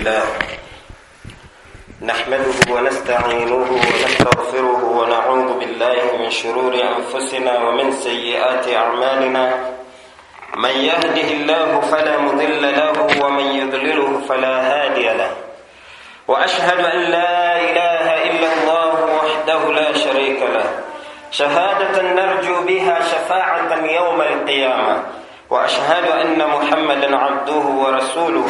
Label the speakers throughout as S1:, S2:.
S1: لله. نحمده ونستعينه ونستغفره ونعوذ بالله من شرور أنفسنا ومن سيئات أعمالنا. من يهده الله فلا مضل له ومن يضلله فلا هادي له. وأشهد أن لا إله إلا الله وحده لا شريك له. شهادة نرجو بها شفاعة يوم القيامة. وأشهد أن محمدا عبده ورسوله.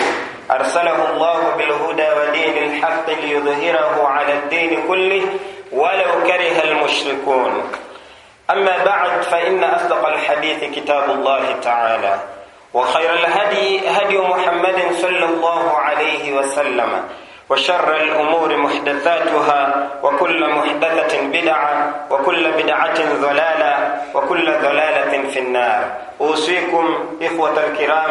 S1: أرسله الله بالهدى ودين الحق ليظهره على الدين كله ولو كره المشركون. أما بعد فإن أصدق الحديث كتاب الله تعالى وخير الهدي هدي محمد صلى الله عليه وسلم وشر الأمور محدثاتها وكل محدثة بدعة وكل بدعة ضلالة وكل ضلالة في النار. أوصيكم إخوة الكرام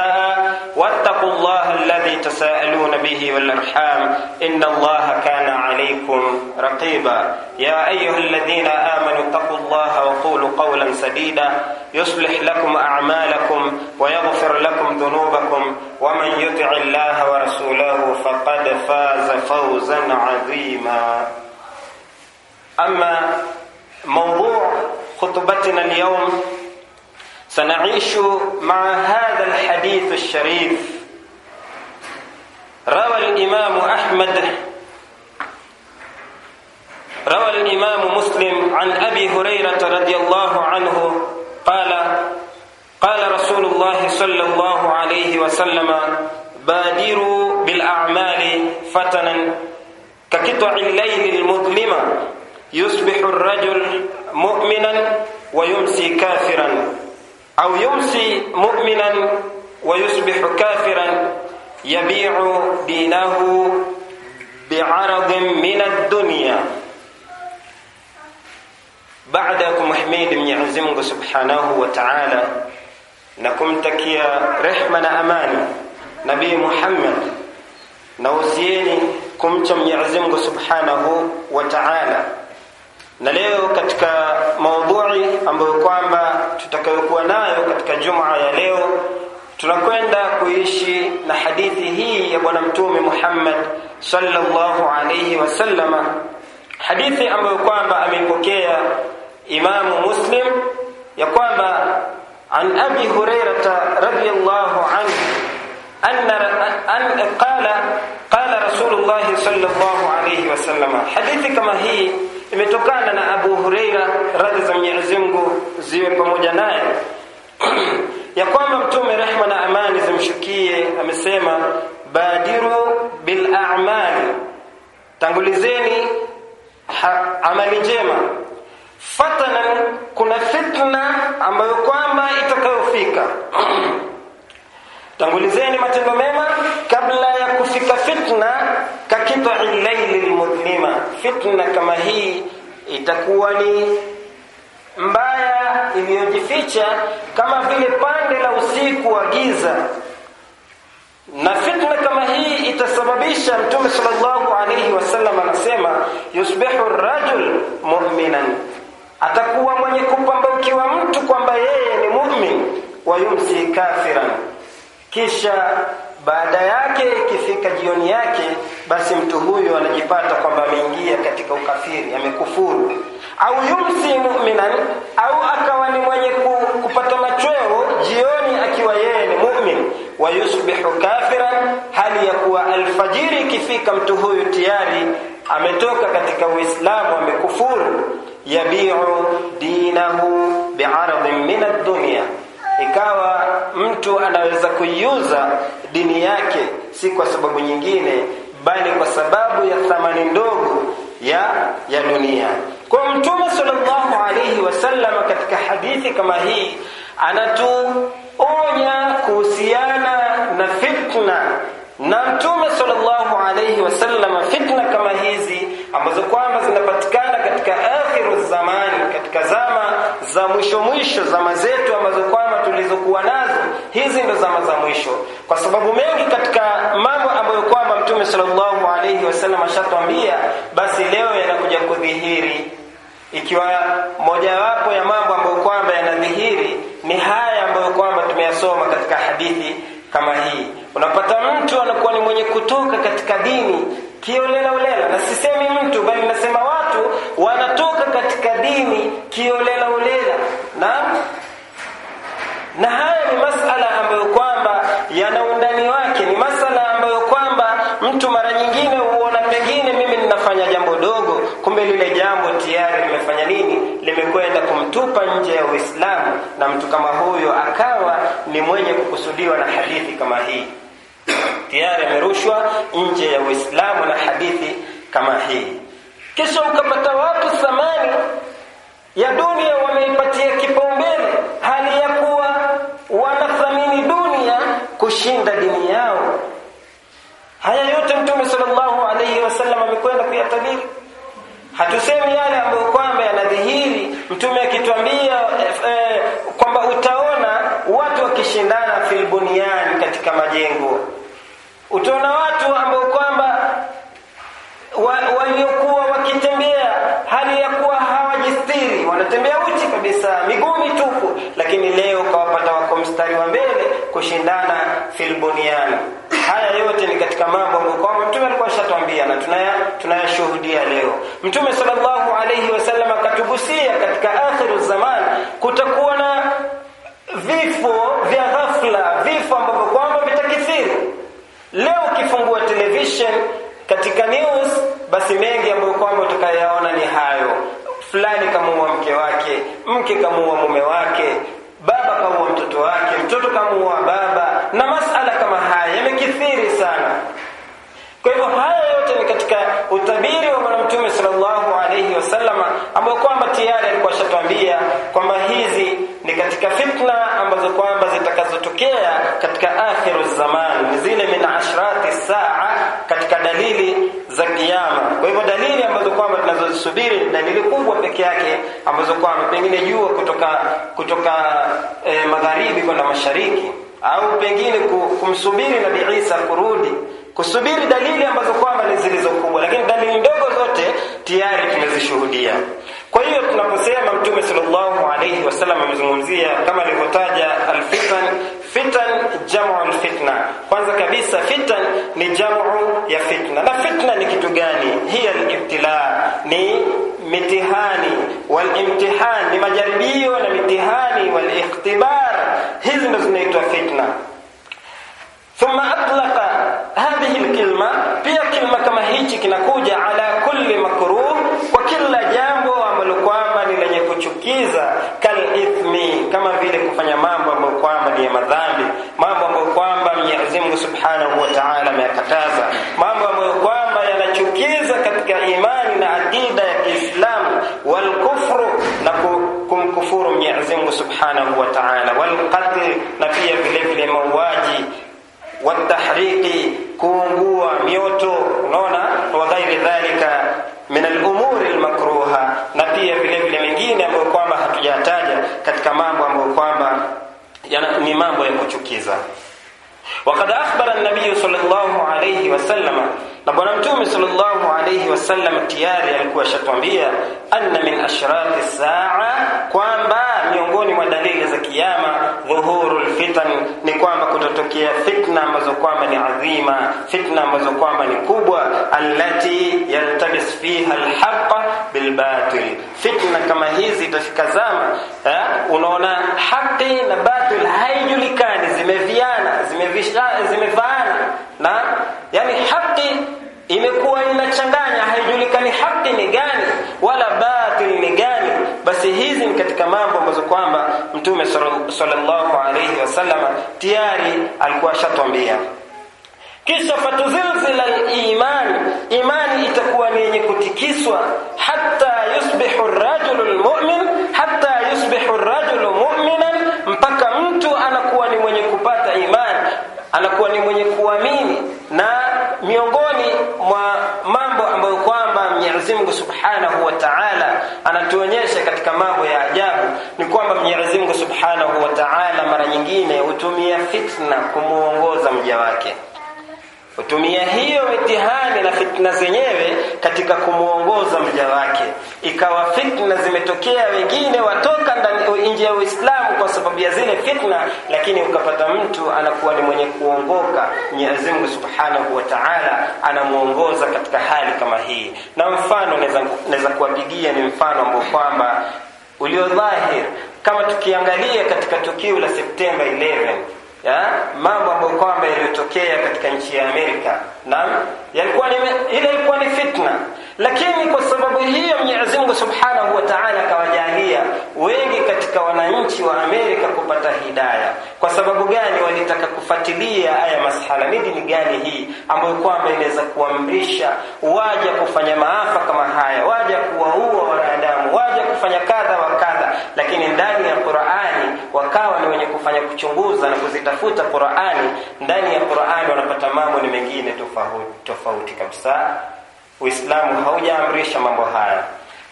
S1: تساءلون به والأرحام إن الله كان عليكم رقيبا. يا أيها الذين آمنوا اتقوا الله وقولوا قولا سديدا. يصلح لكم أعمالكم ويغفر لكم ذنوبكم. ومن يطع الله ورسوله فقد فاز فوزا عظيما. أما موضوع خطبتنا اليوم سنعيش مع هذا الحديث الشريف. روى الإمام أحمد روى الإمام مسلم عن أبي هريرة رضي الله عنه قال قال رسول الله صلى الله عليه وسلم بادروا بالأعمال فتنا كقطع الليل المظلمة يصبح الرجل مؤمنا ويمسي كافرا أو يمسي مؤمنا ويصبح كافرا yabi'u dinahu bi'aradin min ad-dunya baada kumhimidi Mwenyezi Mungu Subhanahu wa Ta'ala na kumtakia rehma na amani nabi Muhammad na usieni kumcha Mwenyezi Mungu Subhanahu wa Ta'ala. Na leo katika maudhui ambayo kwamba tutakayokuwa nayo katika Jumaa ya leo tunakwenda kuishi na hadithi hii ya bwana mtume Muhammad sallallahu alayhi wasallama hadithi ambayo kwamba ameipokea Imamu Muslim ya kwamba an Abi Hurairah radhiyallahu anhu anna an qala qala Rasulullah sallallahu alayhi wasallama hadithi kama hii imetokana na Abu Hurairah radhi za ziwe pamoja naye ya kwamba mtume rehma na amani zimshukie amesema badiru bil a'mali tangulizeni amali njema. Fatana kuna fitna ambayo kwamba itakayofika. Tangulizeni matendo mema kabla ya kufika fitna kakita al-layli al-mudlima fitna kama hii itakuwa ni mbaya iliyojificha kama vile pande la usiku wa giza. Na fitna kama hii itasababisha mtume sallallahu alayhi wasallam anasema yusbihu rajul mu'minan. Atakuwa mwenye kupambaukiwa mtu kwamba yeye ni mu'min wa yumsi kafiran. Kisha baada yake ikifika jioni yake basi mtu huyo anajipata kwamba ameingia katika ukafiri amekufuru au yumsi mu'minan au akawa ni mwenye kupata machweo jioni akiwa yeye ni mu'min. Wa yusbihu kafiran hali ya kuwa alfajiri ikifika mtu huyu tayari ametoka katika uislamu amekufuru. Yabiu dinahu bi'aradin min ad-dunya. Ikawa mtu anaweza kuiuza dini yake si kwa sababu nyingine bali kwa sababu ya thamani ndogo ya ya dunia kwa mtume sallallahu alayhi wasallam katika hadithi kama hii anatuonya kuhusiana na fitna. Na mtume sallallahu alayhi wasallam fitna kama hizi ambazo kwamba zinapatikana katika akhiru zamani, katika zama za mwisho mwisho zama zetu ambazo kwamba tulizokuwa nazo hizi ndo zama za mwisho. Kwa sababu mengi katika mambo ambayo kwamba mtume sallallahu alaihi wasallam ashatwambia basi leo yanakuja kudhihiri ikiwa mojawapo ya mambo ambayo kwamba yanadhihiri ni haya ambayo kwamba tumeyasoma katika hadithi kama hii. Unapata mtu anakuwa ni mwenye kutoka katika dini kiolela ulela. Na sisemi mtu bali nasema watu wanatoka katika dini kiolela ulela. Na na haya ni masala ambayo kwamba yana undani wake. Ni masala ambayo kwamba mtu mara nyingine huona pengine mimi ninafanya jambo dogo kumbe lile jambo tayari limefanya nini? Limekwenda kumtupa nje ya uislamu na mtu kama huyo akawa ni mwenye kukusudiwa na hadithi kama hii. Tayari amerushwa nje ya uislamu na hadithi kama hii. Kisha ukapata watu thamani ya dunia wameipatia kipaumbele hali ya kuwa wanathamini dunia kushinda dini yao. Haya yote mtume sallallahu alaihi wasallam amekwenda kuyatabiri hatusemi yale ambayo kwamba yanadhihiri. Mtume akitwambia eh, kwamba utaona watu wakishindana fil bunyani katika majengo. Utaona watu ambao kwamba waliokuwa wa wakitembea hali ya kuwa hawajistiri. Wanatembea uchi kabisa miguu mitupu. Lakini leo kawapata wako mstari wa mbele kushindana fil bunyani haya yote ni katika mambo ambayo kwamba mtume alikuwa ashatwambia na tunaya tunayashuhudia leo. Mtume sallallahu alayhi wasallam akatugusia katika akhiru zaman kutakuwa na vifo vya ghafla vifo ambavyo kwamba vitakithiri. Leo ukifungua television katika news basi mengi ambayo kwamba utakayaona ni hayo. Fulani kamuua mke wake mke kamuua mume wake baba kamuua mtoto wake mtoto kamuua baba na masala kama haya yamekithiri sana. Kwa hivyo haya yote ni katika utabiri wa bwana mtume sallallahu alayhi wasallama ambao kwamba tayari alikuwa ashatwambia kwamba hizi ni katika fitna ambazo kwamba zitakazotokea katika akhiru zaman zile min ashrati saa katika dalili za kiyama. Kwa hivyo dalili ambazo kwamba tunazosubiri ni dalili kubwa peke yake ambazo kwamba pengine jua kutoka kutoka eh, magharibi kwenda mashariki au pengine kumsubiri nabii Isa kurudi kusubiri dalili ambazo kwamba ni zilizo kubwa lakini dalili ndogo zote tayari tumezishuhudia. Kwa hiyo tunaposema mtume sallallahu alayhi wasallam amezungumzia kama alivyotaja alfitan fitan jamu alfitna kwanza kabisa fitan ni jamu ya fitna. Na fitna ni kitu gani? Hiya alibtila ni mitihani walimtihani, ni majaribio na mitihani, walikhtibar, hizi ndo zinaitwa fitna. Thumma atlaqa hadhihi alkalima, pia kilma kama hichi kinakuja ala kulli makruh, kwa kila jambo ambalo kwamba ni lenye kuchukiza, kalithmi, kama vile kufanya mambo ambayo kwamba ni madhambi, mambo ambayo kwamba Mwenyezi Mungu Subhanahu wa Ta'ala ameyakataza. Subhanahu wa Ta'ala wal qatl na pia vile vile mauaji watahriki Wakad akhbara an-nabiy الله عليه wasallam, na bwana mtume sallallahu alayhi wasallam tayari alikuwa ashatwambia anna min ashrati saa, kwamba miongoni mwa dalili za kiyama dhuhurul fitan, ni kwamba kutotokea kwamba ni adhima fitna ambazo kwamba ni kubwa allati yaltabis fiha alhaqa bilbatil. Fitna kama hizi itafika zama eh, unaona haki na batil haijulikani zimeviana zimevaana. Na yani haki imekuwa inachanganya haijulikani haki ni gani wala batil ni gani basi hizi ni katika mambo ambazo kwamba mtume sallallahu alayhi wasallam tayari alikuwa ashatwambia kisha fatuzilzila al-iman imani itakuwa ni yenye kutikiswa hatta yusbihu ar-rajulu al-mu'min hatta yusbihu ar-rajulu mu'minan mpaka mtu anakuwa ni mwenye kupata imani anakuwa ni mwenye kuamini. Na miongoni mwa mambo Mwenyezi Mungu Subhanahu wa Ta'ala anatuonyesha katika mambo ya ajabu ni kwamba Mwenyezi Mungu Subhanahu wa Ta'ala mara nyingine hutumia fitna kumuongoza mja wake hutumia hiyo mitihani na fitna zenyewe katika kumwongoza mja wake. Ikawa fitna zimetokea wengine watoka ndani nje ya Uislamu kwa sababu ya zile fitna lakini ukapata mtu anakuwa ni mwenye kuongoka. Mwenyezi Mungu Subhanahu wa Ta'ala anamuongoza katika hali kama hii. Na mfano naweza kuwapigia ni mfano ambao kwamba ulio dhahir kama tukiangalia katika tukio la Septemba 11 ya? Mambo ambayo kwamba yalitokea katika nchi ya Amerika. Naam? Yalikuwa ile ilikuwa ni fitna lakini kwa sababu hiyo Mwenyezi Mungu Subhanahu wa Ta'ala kawajalia wengi katika wananchi wa Amerika kupata hidaya. Kwa sababu gani walitaka kufuatilia haya mashala ni gani hii ambayo kwamba inaweza kuamrisha waja kufanya maafa kama haya waja kuwaua wanadamu waja kufanya kadha wa kadha. Lakini ndani ya Qur'ani wakawa ni wenye kufanya kuchunguza na kuzitafuta Qur'ani. Ndani ya Qur'ani wanapata mambo ni mengine tofauti tofauti kabisa Uislamu haujaamrisha mambo haya.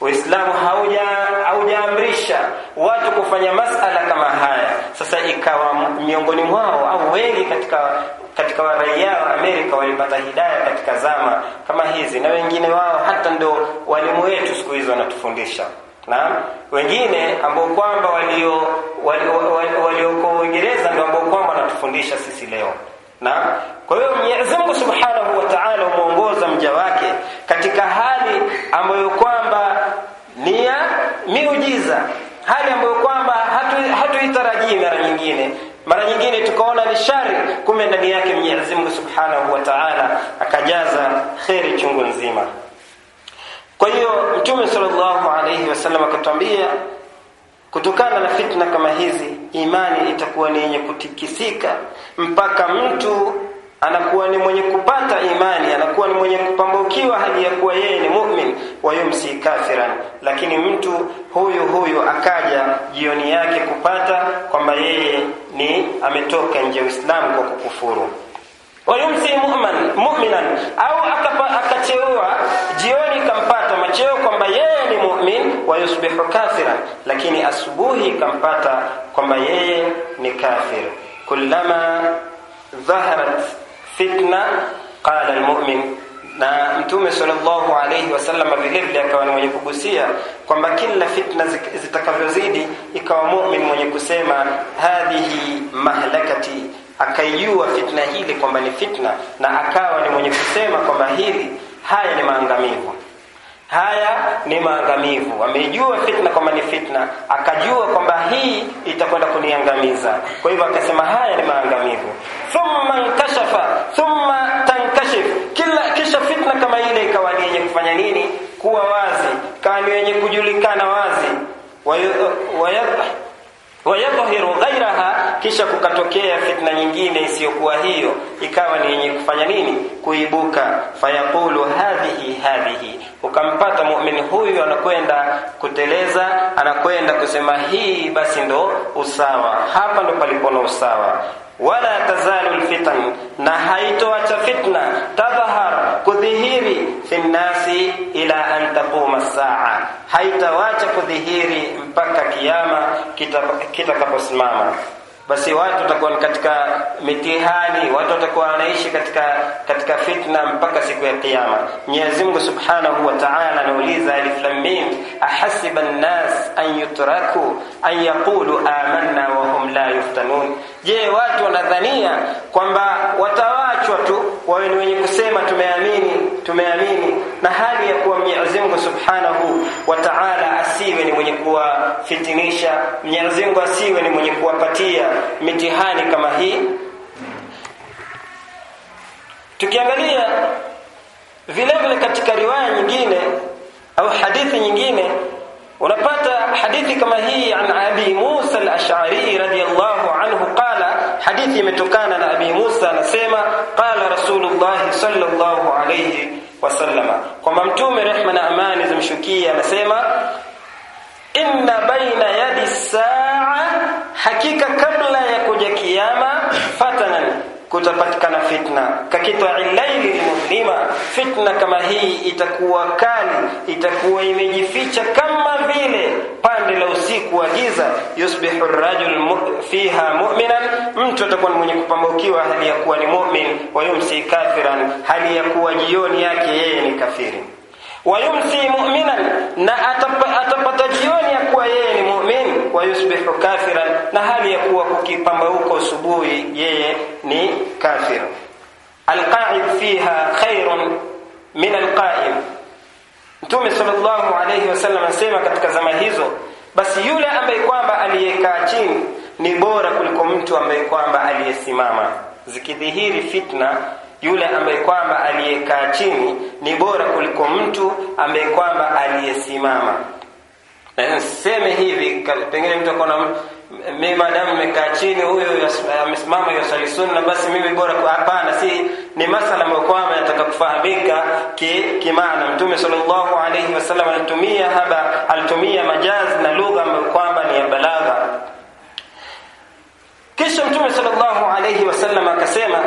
S1: Uislamu hauja haujaamrisha watu kufanya masala kama haya. Sasa ikawa miongoni mwao au wengi katika katika raia wa Amerika walipata hidaya katika zama kama hizi na wengine wao hata ndo walimu wetu siku hizo wanatufundisha. Na wengine ambao kwamba walio walioko wali, wali Uingereza ndio ambao kwamba wanatufundisha sisi leo. Na kwa hiyo Mwenyezi Mungu Subhanahu wa Ta'ala umuongoza mja wake katika hali ambayo kwamba ni ya miujiza hali ambayo kwamba hatuitarajii hatu mara nyingine. Mara nyingine tukaona ni shari kumbe ndani yake Mwenyezi Mungu Subhanahu wa Ta'ala akajaza kheri chungu nzima. Kwa hiyo Mtume sallallahu alayhi wasallam akatwambia kutokana na fitna kama hizi imani itakuwa ni yenye kutikisika mpaka mtu anakuwa ni mwenye kupata imani anakuwa ni mwenye kupambukiwa hali ya kuwa yeye ni mu'min wa yumsi kafiran. Lakini mtu huyu huyu akaja jioni yake kupata kwamba yeye ni ametoka nje Uislamu kwa kukufuru. Wayumsi mu'man mu'minan. Au akacheua jioni kampata macheo kwamba yeye ni mu'min wa yusbihu kafiran. Lakini asubuhi kampata kwamba yeye ni kafir. Kullama dhaharat fitna qala almu'min. Na mtume sallallahu alayhi wasallam vile vile akawa ni mwenye kugusia kwamba kila fitna zitakavyozidi ikawa mu'min mwenye kusema hadhihi mahlakati. Akaijua fitna hili kwamba ni fitna na akawa ni mwenye kusema kwamba hili haya ni maangamivu haya ni maangamivu. Amejua fitna kwamba ni fitna. Akajua kwamba hii itakwenda kuniangamiza. Kwa hivyo akasema haya ni maangamivu. Thumma nkashafa thumma tankashif. Kila kisha fitna kama ile ikawa ni yenye kufanya nini? Kuwa wazi. Ikawa ni yenye kujulikana wazi wayadhhiru ghairaha kisha kukatokea fitna nyingine isiyokuwa hiyo. Ikawa ni yenye kufanya nini? Kuibuka. Fayaqulu hadhihi hadhihi. Ukampata muumini huyu anakwenda kuteleza anakwenda kusema hii basi ndo usawa. Hapa ndo palipona usawa. Wala tazalu alfitan na haitoacha fitna. Tadhhar saa. Haitawacha kudhihiri mpaka kiyama kitakaposimama. Basi watu watakuwa katika mitihani watu watakuwa wanaishi katika katika fitna mpaka siku ya kiyama. Mwenyezi Mungu Subhanahu wa Ta'ala anauliza alif lam mim ahasiba an-nas an yutraku an yaqulu amanna wa hum la yuftanun? Je watu wanadhania kwamba watawachwa tu wawe ni wenye kusema tumeamini tumeamini na hali ya kuwa Mwenyezi Mungu Subhanahu wa Ta'ala asiwe ni mwenye kuwafitinisha Mwenyezi Mungu asiwe ni mwenye kuwapatia mitihani kama hii. Tukiangalia vile vile katika riwaya nyingine au hadithi nyingine unapata hadithi kama hii an abi Musa al-Ash'ari radiyallahu hadithi imetokana na abi Musa anasema qala rasulullah sallallahu alayhi wasallama kwamba mtume rehma na amani zimshukie anasema inna baina yadi saa hakika kabla ya kuja kiyama fatanan kutapatikana fitna. Kakitwa ilaili muslima fitna kama hii itakuwa kali itakuwa imejificha kama vile pande la usiku wa giza. Yusbihu rajul mu, fiha mu'minan mtu atakuwa mwenye kupambukiwa hali ya kuwa ni mu'min wa yumsi kafiran hali ya kuwa jioni yake yeye ni kafiri wayumsi mu'minan. Na atapata jioni ya kuwa yeye ni mu'min wa yusbihu kafiran. Na hali ya kuwa kukipambauka asubuhi yeye ni kafir. Alqa'id fiha khairun min alqa'im. Mtume sallallahu alayhi wasallam anasema katika zama hizo basi yule ambaye kwamba aliyekaa chini ni bora kuliko mtu ambaye kwamba aliyesimama. Zikidhihiri fitna yule ambaye kwamba aliyekaa chini ni bora kuliko mtu ambaye kwamba aliyesimama. Na hivi pengine mtu akona mimi madamu nimekaa chini huyo amesimama yosali sunna basi mimi bora hapana. Si ni masala ambayo kwamba nataka kufahamika kimaana. Ki mtume sallallahu alayhi wasallam alitumia haba alitumia majazi na lugha ambayo kwamba ni ya balagha. Kisha mtume sallallahu alayhi wasallam akasema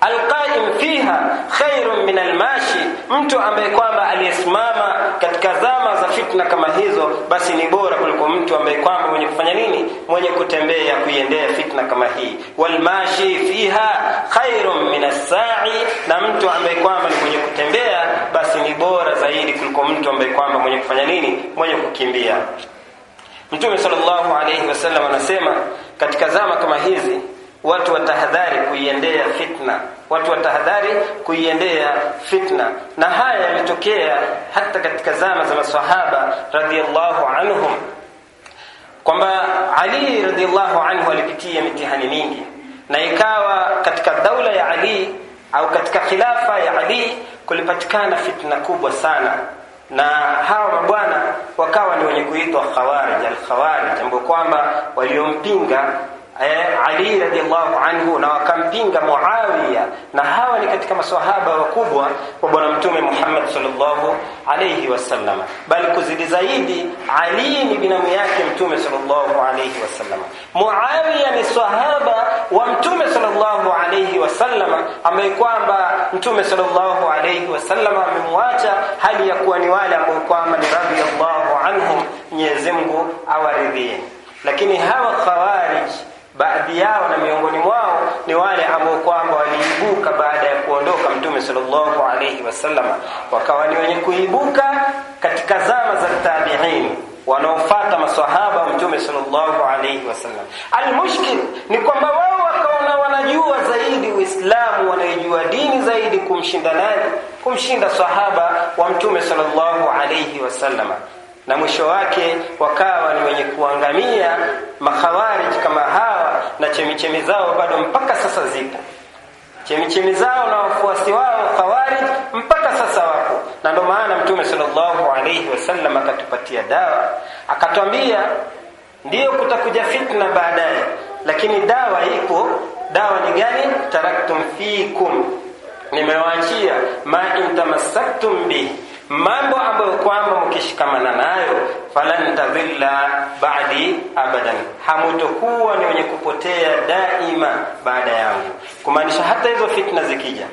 S1: alqaim fiha khairun min almashi. Mtu ambaye kwamba aliyesimama katika zama za fitna kama hizo basi ni bora kuliko mtu ambaye kwamba mwenye kufanya nini? Mwenye kutembea kuiendea fitna kama hii. Walmashi fiha khairun min as-sa'i. Na mtu ambaye kwamba ni mwenye kutembea basi ni bora zaidi kuliko mtu ambaye kwamba mwenye kufanya nini? Mwenye kukimbia. Mtume sallallahu alayhi wasallam anasema katika zama kama hizi watu watahadhari kuiendea fitna. Watu watahadhari kuiendea fitna. Na haya yametokea hata katika zama za maswahaba radhiallahu anhum. Kwamba Ali radhiallahu anhu alipitia mitihani mingi. Na ikawa katika daula ya Ali au katika khilafa ya Ali kulipatikana fitna kubwa sana. Na hawa mabwana wakawa ni wenye kuitwa khawarij al-khawarij ambao kwamba waliompinga ali radhiallahu anhu na wakampinga Muawiya. Na hawa ni katika maswahaba wakubwa wa bwana mtume Muhammad sallallahu alayhi wasallam. Bali kuzidi zaidi Ali ni binamu yake mtume sallallahu alayhi wasallam. Muawiya ni sahaba wa mtume sallallahu alayhi wasallam ambaye kwamba mtume sallallahu alayhi wasallam amemwacha hali ya kuwa ni wale ambao kwamba ni radhiallahu anhum Mwenyezi Mungu awaridhie. Lakini hawa khawarij baadhi yao na miongoni mwao ni wale ambao kwamba waliibuka baada ya kuondoka mtume sallallahu alayhi wasallam wakawa ni wenye kuibuka katika zama za tabi'in wanaofuata maswahaba wa mtume sallallahu alayhi wasallam almushkil ni kwamba wao wakaona wanajua zaidi uislamu wanaijua dini zaidi kumshinda nani? Kumshinda sahaba wa mtume sallallahu alayhi wasallam na mwisho wake wakawa ni wenye kuangamia makhawarij kama hawa na chemichemi zao bado mpaka sasa zipo. Chemichemi zao na wafuasi wao khawarij mpaka sasa wapo. Na ndio maana mtume sallallahu alayhi wasallam akatupatia dawa akatwambia ndiyo kutakuja fitna baadaye lakini dawa ipo. Dawa ni gani? Taraktum fikum nimewaachia ma intamassaktum bihi mambo ambayo kwamba mkishikamana nayo falan tadhilla ba'di abadan. Hamutokuwa ni wenye kupotea daima baada yangu. Kumaanisha hata hizo fitna zikija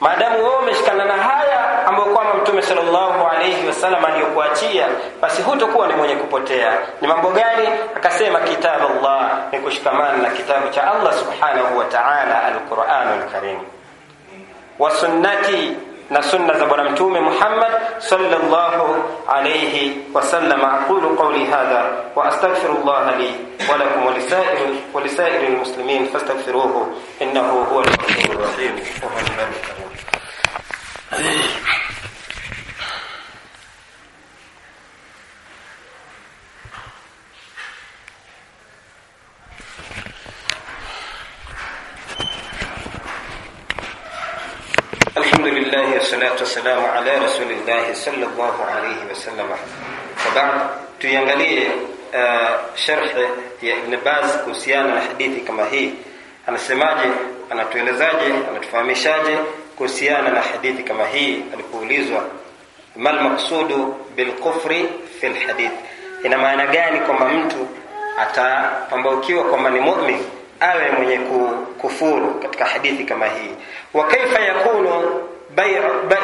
S1: maadamu wewe umeshikana na haya ambayo kwamba mtume sallallahu alayhi wasallam aliyokuachia basi hutokuwa ni mwenye kupotea. Ni mambo gani? Akasema kitabu Allah ni kushikamana na kitabu cha Allah subhanahu wa ta'ala al-Qur'anul Karim. Wa sunnati na sunna za bwana mtume Muhammad sallallahu alayhi wasallam aqulu qawli hadha wa astaghfirullah li wa lakum wa lisair wa lisair almuslimin fastaghfiruhu innahu huwa al-ghafurur rahim الله صلى الله عليه وسلم tuiangalie uh, شرح ya باز كوسيانا kuhusiana na hadithi kama hii, anasemaje? Anatuelezaje? Anatufahamishaje kuhusiana na hadithi kama hii alipoulizwa ما المقصود بالكفر في الحديث ina maana gani kwamba mtu atapambaukiwa kwamba ni mu'min
S2: awe mwenye kufuru katika hadithi kama hii, wa kaifa yakunu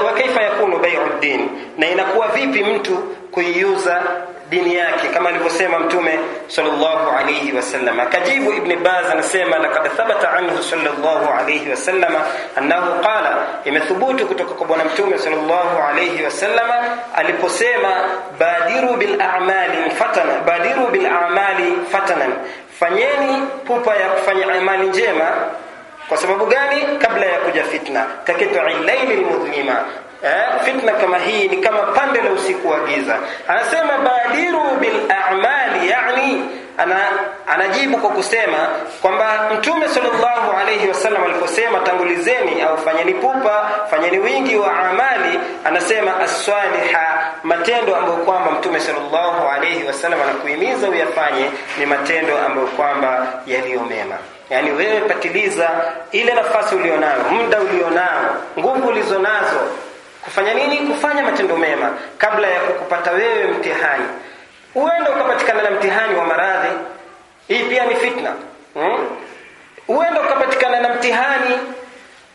S2: wa kaifa yakunu bai'u din na inakuwa vipi mtu kuiuza dini yake? Kama alivyosema mtume sallallahu alayhi wasallam akajibu ibn baz anasema laqad thabata anhu sallallahu alayhi wasallam annahu qala. Imethubutu kutoka kwa bwana mtume sallallahu alayhi wasallam aliposema badiru bil a'mali fatana badiru bil a'mali fatanan. Fanyeni pupa ya kufanya amali njema kwa sababu gani? Kabla ya kuja fitna. Kakitu ilaili mudhlima eh, fitna kama hii ni kama pande la usiku wa giza. Anasema badiru bil a'mali yani ana, anajibu kwa kusema kwamba mtume sallallahu alayhi wasallam aliposema tangulizeni au fanyeni pupa fanyeni wingi wa amali anasema aswaliha matendo ambayo kwamba mtume sallallahu alayhi wasallam anakuhimiza uyafanye ni matendo ambayo kwamba yaliyo mema yani wewe patiliza ile nafasi ulionayo muda ulionao nguvu ulizonazo. Kufanya nini? Kufanya matendo mema kabla ya kukupata wewe mtihani. Uende ukapatikana na mtihani wa maradhi. Hii pia ni fitna hmm? uende ukapatikana na mtihani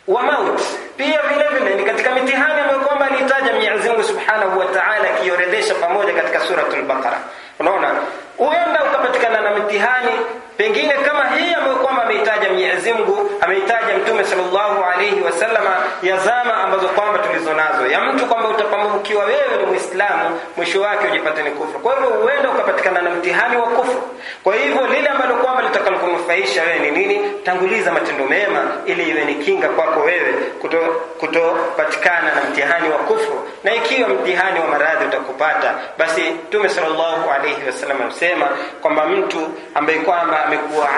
S2: wa mauti. Pia vile vile ni katika mitihani ambayo kwamba alitaja Mwenyezi Mungu Subhanahu wa Ta'ala akiorodhesha pamoja katika suratul Baqara. Unaona uenda ukapatikana na mitihani pengine kama hii ambayo kwamba ameitaja Mwenyezi Mungu ameitaja Mtume sallallahu alayhi wasallama ya zama ambazo kwamba tulizonazo ya mtu kwamba utapambukiwa wewe ni Muislamu mwisho wake ujipate ni kufuru kwa hivyo huenda ukapatikana na mtihani wa kufuru kwa hivyo lile ambalo kwamba litakalokunufaisha wewe ni nini? Tanguliza matendo mema ili iwe ni kinga kwako wewe kutopatikana kuto na mtihani wa kufuru na ikiwa mtihani wa maradhi utakupata basi Mtume sallallahu alayhi wasallam amesema kwamba mtu ambaye kwamba amekuwa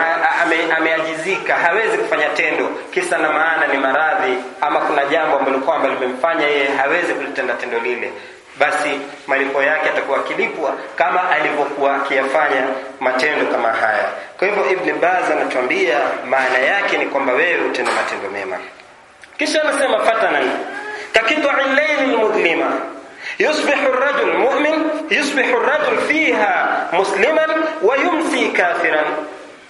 S2: ame, ameajizika hawezi kufanya tendo. Kisa na maana ni maradhi ama kuna jambo ambalo kwamba limemfanya yeye hawezi kulitenda tendo lile. Basi malipo yake atakuwa akilipwa kama alivyokuwa akiyafanya matendo kama haya. Kwa hivyo ibn baz anatuambia maana yake ni kwamba wewe utenda matendo mema. Kisha anasema fatanan kakitu al-layl mudlima يصبح الرجل مؤمن يصبح الرجل فيها مسلما ويمسي كافرا.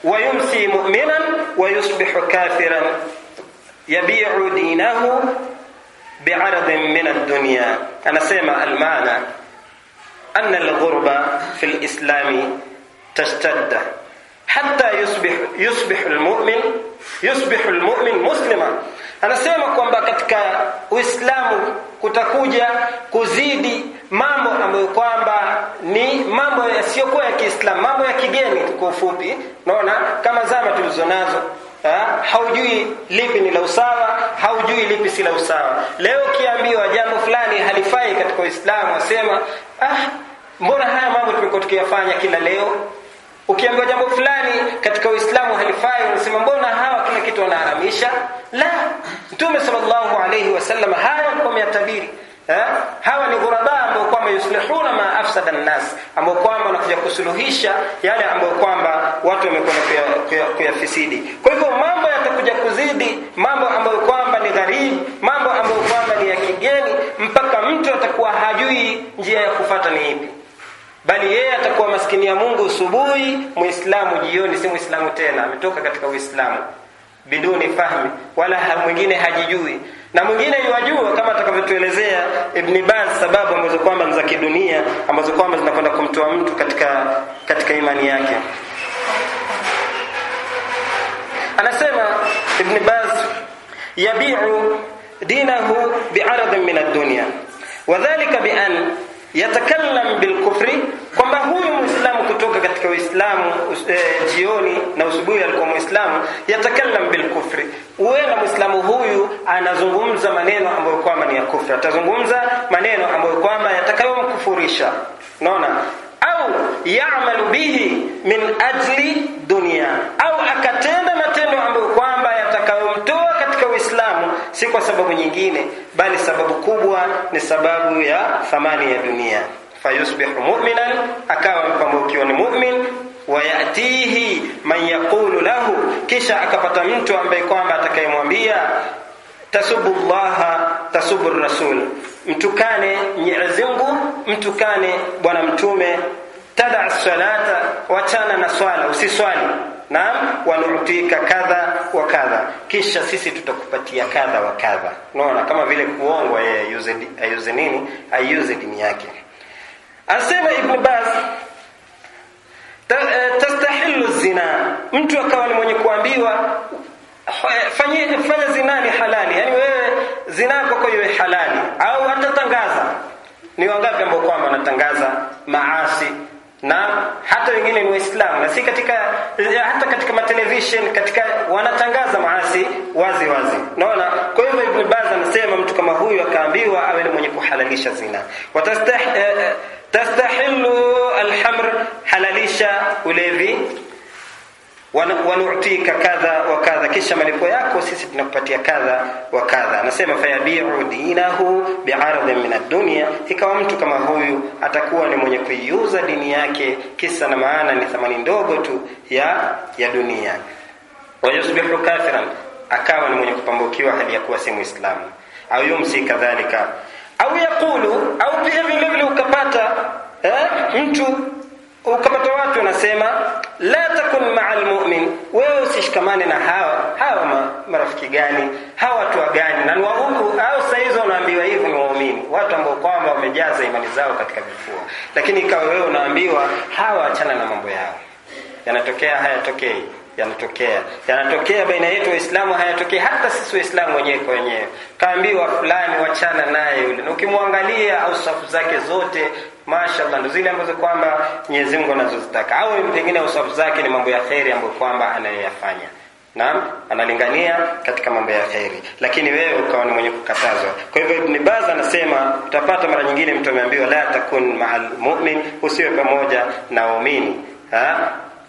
S2: ويمسي مؤمنا ويصبح كافرا. يبيع دينه بعرض من الدنيا. أنا سيما المعنى أن الغربة في الإسلام تشتد. حتى يصبح يصبح المؤمن يصبح المؤمن مسلما. Anasema kwamba katika Uislamu kutakuja kuzidi mambo ambayo kwamba ni mambo yasiyokuwa ya Kiislamu, mambo ya kigeni kwa ufupi. Naona kama zama tulizonazo Ha? haujui lipi ni la usawa haujui lipi si la usawa leo kiambiwa jambo fulani halifai katika uislamu asema ah mbona haya mambo tumekuwa tukiyafanya kila leo ukiambiwa jambo fulani katika uislamu halifai unasema mbona hawa kila kitu wanaharamisha? La mtume sallallahu alayhi wasallam haya alikuwa ameyatabiri Eh? hawa ni ghuraba ambao kwamba yuslihuna ma afsada an-nas ambao kwamba wanakuja kusuluhisha yale ambayo kwamba watu wamekuwa kuyafisidi. Kwa hivyo mambo yatakuja kuzidi mambo ambayo kwamba ni gharibu mambo ambayo kwamba ni ya kigeni mpaka mtu atakuwa hajui njia ya kufata ni ipi bali yeye atakuwa maskini ya Mungu asubuhi muislamu jioni si muislamu tena ametoka katika uislamu. Biduni fahmi wala mwingine hajijui. Na mwingine yuwajua, kama atakavyotuelezea Ibn Baz sababu ambazo kwamba ni za kidunia ambazo kwamba zinakwenda kumtoa mtu katika katika imani yake. Anasema Ibn Baz yabi'u dinahu bi'aradin min ad-dunya wadhālika bi'an yatakallam bilkufri kwamba huyu muislamu kutoka katika uislamu e, jioni na usubuhi alikuwa muislamu yatakallam bilkufri. Uenda muislamu huyu anazungumza maneno ambayo kwamba ni ya kufri. Atazungumza maneno ambayo kwamba yatakayomkufurisha. Naona au ya'malu bihi min ajli dunya, au akatenda matendo ambayo kwamba si kwa sababu nyingine bali sababu kubwa ni sababu ya thamani ya dunia. Fayusbihu mu'minan akawa mpambukiwa ni mu'min wayatihi man yaqulu lahu kisha akapata mtu ambaye kwamba atakayemwambia tasubu llaha tasubu rasul. Mtukane Mwenyezi Mungu mtukane bwana mtume. Tada salata wachana na swala usiswali naam wanutika kadha wa kadha. Kisha sisi tutakupatia kadha wa kadha. Unaona kama vile kuongwa yeye ayuze nini? Ayuze dini yake. Asema ibn bas tastahilu zina. Mtu akawa ni mwenye kuambiwa fanye fanya zina ni halali. Yani wewe zina kwako iwe halali. Au atatangaza ni wangapi ambao kwamba wanatangaza maasi na hata wengine ni waislamu na si katika hata katika matelevision katika wanatangaza maasi wazi wazi. Naona kwa hivyo ibn baz anasema mtu kama huyu akaambiwa awe ni mwenye kuhalalisha zina. Watastah eh, tastahilu alhamr halalisha ulevi wanutika kadha wa kadha kisha malipo yako sisi tunakupatia kadha wa kadha. Anasema fayabiu dinahu biardhin min ad-dunya. Ikawa mtu kama huyu atakuwa ni mwenye kuiuza dini yake kisa na maana ni thamani ndogo tu ya ya dunia. Wayusbihu kafiran akawa ni mwenye kupambukiwa hali ya kuwa si muislamu. Au yumsi kadhalika. Au yakulu au pia vile vile ukapata eh, mtu ukapata watu wanasema la takun ma'al mu'min. Wewe usishikamane na hawa. Hawa ma, marafiki gani? Hawa watu wa gani? Na huku au saa hizo unaambiwa hivi ni waumini. Watu ambao kwamba wamejaza imani zao katika vifua. Lakini ikawa wewe unaambiwa hawa achana na mambo yao. Yanatokea hayatokei yanatokea. Yanatokea baina yetu waislamu hayatokei hata sisi waislamu wenyewe kwa wenyewe. Kaambiwa fulani wachana naye yule. Na ukimwangalia au safu zake zote mashallah ndo zile ambazo kwamba Mwenyezi Mungu anazozitaka. Au pengine usafu zake ni mambo ya kheri ambayo kwamba anayoyafanya. Naam, analingania katika mambo ya kheri, lakini wewe ukawa ni mwenye kukatazwa. Kwa hivyo Ibn Baz anasema utapata mara nyingine mtu ameambiwa la takun ma'al mu'min, usiwe pamoja na waumini.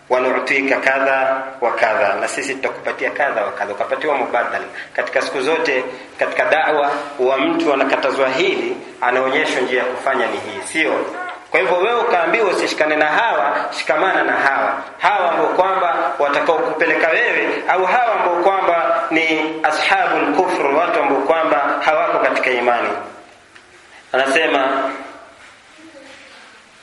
S2: Wanutika kadha wa kadha na sisi tutakupatia kadha wa kadha ukapatiwa mubadala. Katika siku zote katika da'wa wa mtu anakatazwa hili anaonyeshwa njia ya kufanya ni hii sio? Kwa hivyo wewe ukaambiwa usishikane na hawa shikamana na hawa. Hawa ambao kwamba watakao kupeleka wewe au hawa ambao kwamba ni ashabul kufru, watu ambao kwamba hawako katika imani. Anasema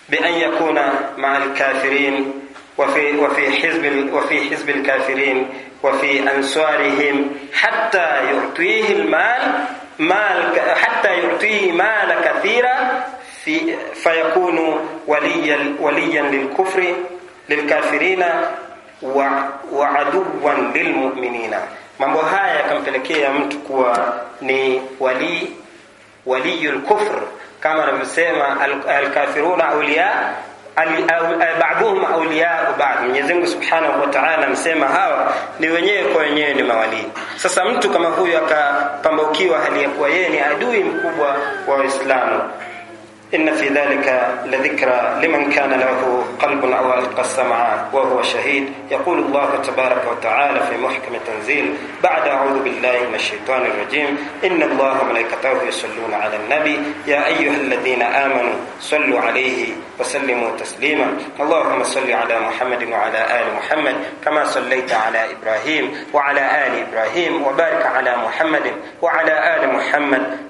S2: bi an yakuna ma'al kafirin وفي وفي حزب وفي حزب الكافرين وفي أنصارهم حتى يعطيه المال مال حتى يعطيه مال كثيرا في فيكون وليا وليا للكفر للكافرين وعدوا للمؤمنين. mambo haya yakampelekea mtu kuwa ni wali waliyul kufr kama anavyosema alkafiruna auliya ba'dhum awliya ba'd. Mwenyezi Mungu Subhanahu wa Ta'ala amesema hawa ni wenyewe kwa wenyewe ni mawalii. Sasa mtu kama huyu akapambaukiwa hali ya kuwa yeye ni adui mkubwa wa Waislamu إن في ذلك لذكرى لمن كان له قلب أو ألقى السمع وهو شهيد. يقول الله تبارك وتعالى في محكم تنزيل بعد أعوذ بالله من الشيطان الرجيم إن الله وملائكته يصلون على النبي. يا أيها الذين آمنوا صلوا عليه وسلموا تسليما. اللهم صل على محمد وعلى آل محمد كما صليت على إبراهيم وعلى آل إبراهيم وبارك على محمد وعلى آل محمد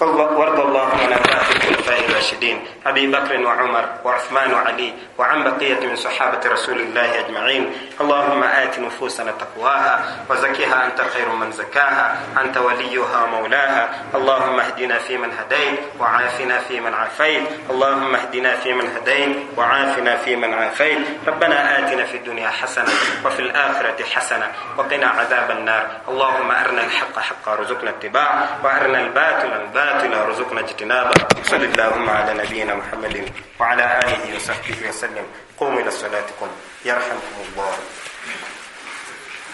S2: وارض اللهم عن أربعة الخلفاء الراشدين أبي بكر وعمر وعثمان وعلي وعن بقية من صحابة رسول الله أجمعين. اللهم آت نفوسنا تقواها وزكها أنت خير من زكاها أنت وليها ومولاها اللهم اهدنا فيمن هديت وعافنا فيمن عافيت. اللهم اهدنا فيمن هديت وعافنا فيمن عافيت. ربنا آتنا في الدنيا حسنة وفي الآخرة حسنة وقنا عذاب النار. اللهم أرنا الحق حقا رزقنا اتباعه وأرنا الباطل الباطل. رزقنا اجتنابه. صل اللهم على نبينا محمد وعلى آله وصحبه وسلم. قوموا إلى صلاتكم. يرحمكم الله.